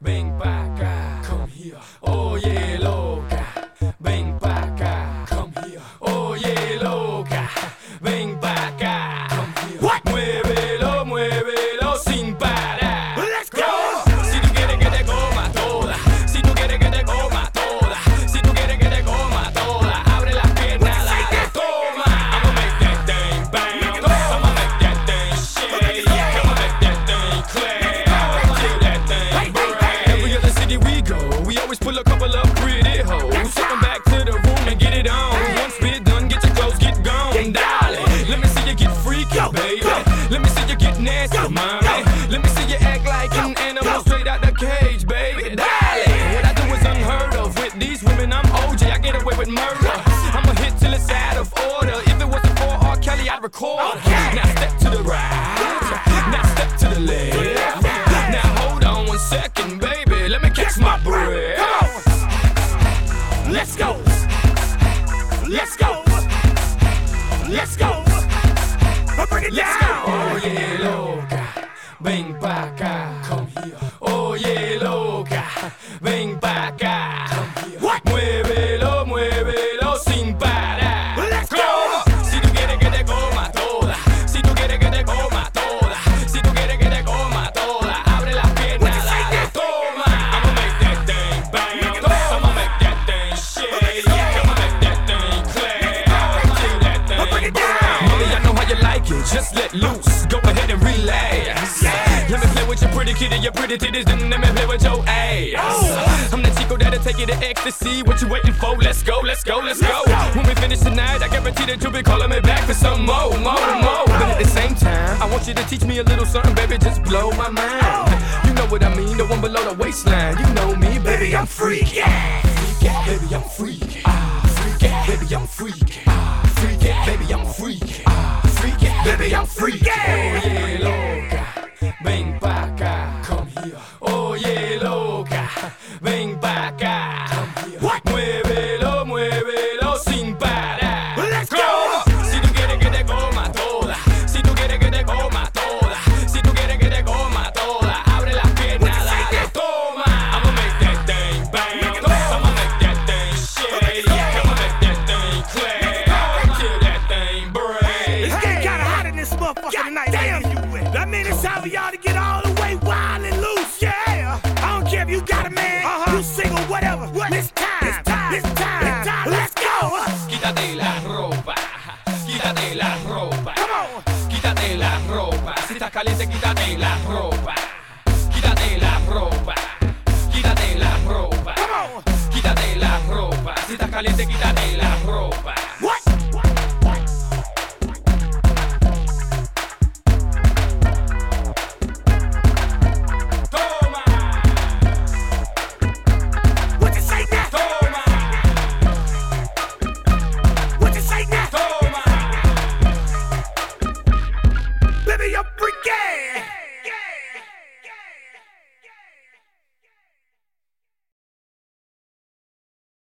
ven pa' always pull a couple of pretty hoes. Take 'em back to the room and get it on. Once we're done, get your clothes, get gone, darling. Let me see you get freaky, baby. Let me see you get nasty, mommy. Let me see you act like an animal straight out the cage, baby. Darling, what I do is unheard of. With these women, I'm OJ. I get away with murder. I'm a hit till it's out of order. If it wasn't for R. Kelly, I'd record. Let's go. Let's go. Bring it Let's go. Oh, Oye, loca, ven pa' acá. Come here. Oh, Oye, loca, ven pa' acá. Just let loose, go ahead and relax. Let me play with your pretty kitty, your pretty titties, then let me play with your ass. Oh. I'm the chico that'll take you to ecstasy. What you waiting for? Let's go, let's go, let's go. When we finish tonight, I guarantee that you'll be calling me back for some more, more, more. But at the same time, I want you to teach me a little something, baby, just blow my mind. You know what I mean, the one below the waistline. You know me, baby, I'm freaky. Freaky, baby, I'm freaky. Ah, freaky, baby, I'm freaky. Ah, freaky, baby, I'm freaky. Ah, freaky. Baby, I'm freaky. Oh, yeah, loca. Ven pa' acá. Come here. God damn. That means it's time for y'all to get all the way wild and loose. Yeah. I don't care if you got a man, uh-huh. you single, whatever. What? It's time. It's time. It's time. It's time. Let's go. Quítate la ropa. Quítate la ropa. Come on. Quítate la ropa. Si estás caliente, quítate la ropa.